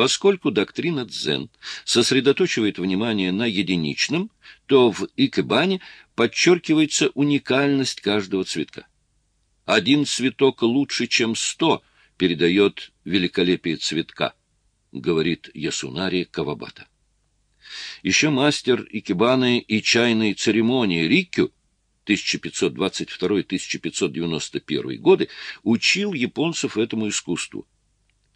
Поскольку доктрина дзен сосредоточивает внимание на единичном, то в икебане подчеркивается уникальность каждого цветка. Один цветок лучше, чем сто, передает великолепие цветка, говорит Ясунари Кавабата. Еще мастер икебаны и чайной церемонии Риккю 1522-1591 годы учил японцев этому искусству.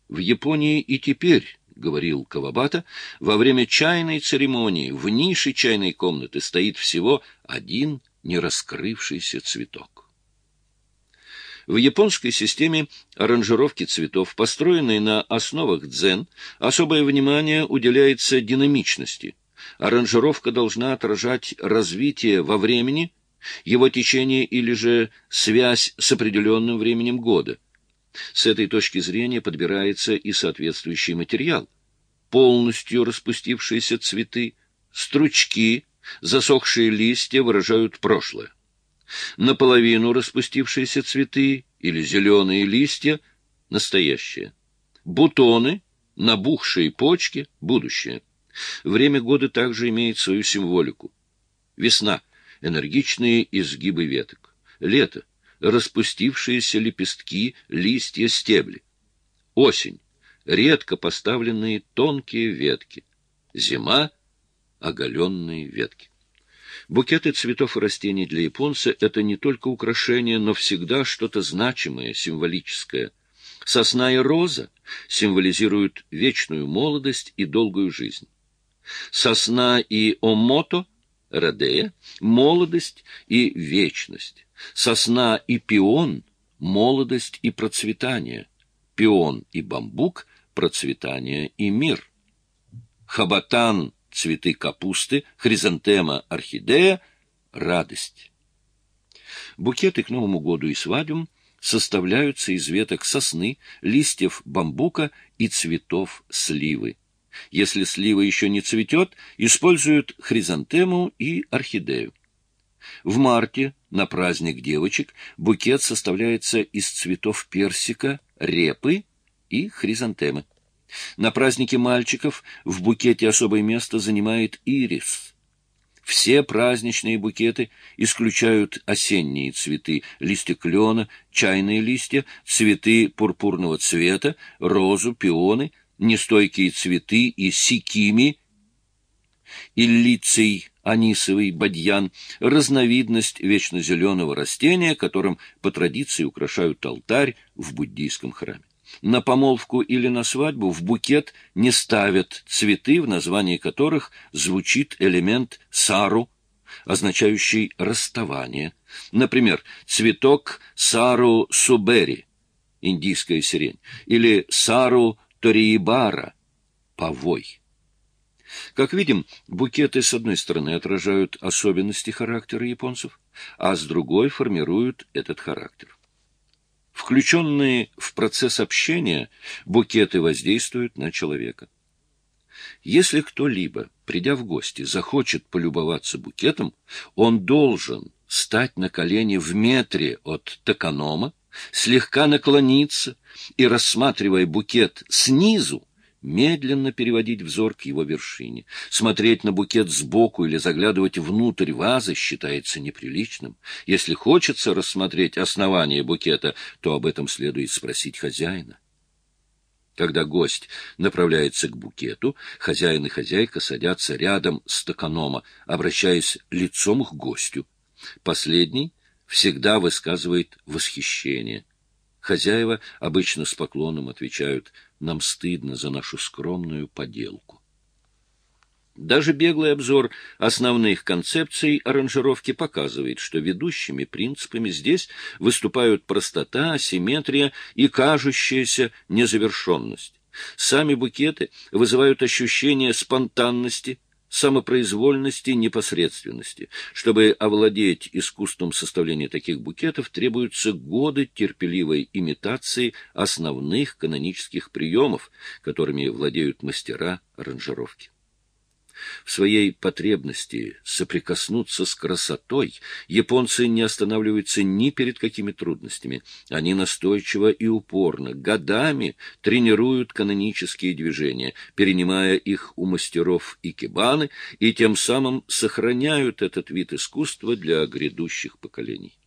В Японии и теперь, — говорил Кавабата, — во время чайной церемонии в нише чайной комнаты стоит всего один нераскрывшийся цветок. В японской системе аранжировки цветов, построенной на основах дзен, особое внимание уделяется динамичности. Аранжировка должна отражать развитие во времени, его течение или же связь с определенным временем года. С этой точки зрения подбирается и соответствующий материал. Полностью распустившиеся цветы, стручки, засохшие листья выражают прошлое. Наполовину распустившиеся цветы или зеленые листья — настоящее. Бутоны, набухшие почки — будущее. Время года также имеет свою символику. Весна — энергичные изгибы веток. Лето — распустившиеся лепестки, листья, стебли. Осень — редко поставленные тонкие ветки. Зима — оголенные ветки. Букеты цветов и растений для японца — это не только украшение, но всегда что-то значимое, символическое. Сосна и роза символизируют вечную молодость и долгую жизнь. Сосна и омото — радея — молодость и вечность. Сосна и пион — молодость и процветание, пион и бамбук — процветание и мир. Хабатан — цветы капусты, хризантема — орхидея — радость. Букеты к Новому году и свадьбам составляются из веток сосны, листьев бамбука и цветов сливы. Если слива еще не цветет, используют хризантему и орхидею. В марте на праздник девочек букет составляется из цветов персика, репы и хризантемы. На празднике мальчиков в букете особое место занимает ирис. Все праздничные букеты исключают осенние цветы, листья клена, чайные листья, цветы пурпурного цвета, розу, пионы, нестойкие цветы и сикими, иллиций, анисовый бадьян – разновидность вечно зеленого растения, которым по традиции украшают алтарь в буддийском храме. На помолвку или на свадьбу в букет не ставят цветы, в названии которых звучит элемент сару, означающий расставание. Например, цветок сару субери, индийская сирень, или сару ториибара, повой. Как видим, букеты с одной стороны отражают особенности характера японцев, а с другой формируют этот характер. Включенные в процесс общения, букеты воздействуют на человека. Если кто-либо, придя в гости, захочет полюбоваться букетом, он должен стать на колени в метре от токанома, слегка наклониться и, рассматривая букет снизу, медленно переводить взор к его вершине. Смотреть на букет сбоку или заглядывать внутрь вазы считается неприличным. Если хочется рассмотреть основание букета, то об этом следует спросить хозяина. Когда гость направляется к букету, хозяин и хозяйка садятся рядом с токанома, обращаясь лицом к гостю. Последний всегда высказывает восхищение. Хозяева обычно с поклоном отвечают нам стыдно за нашу скромную поделку. Даже беглый обзор основных концепций аранжировки показывает, что ведущими принципами здесь выступают простота, симметрия и кажущаяся незавершенность. Сами букеты вызывают ощущение спонтанности, самопроизвольности, непосредственности. Чтобы овладеть искусством составления таких букетов, требуются годы терпеливой имитации основных канонических приемов, которыми владеют мастера аранжировки. В своей потребности соприкоснуться с красотой японцы не останавливаются ни перед какими трудностями. Они настойчиво и упорно, годами тренируют канонические движения, перенимая их у мастеров икебаны, и тем самым сохраняют этот вид искусства для грядущих поколений.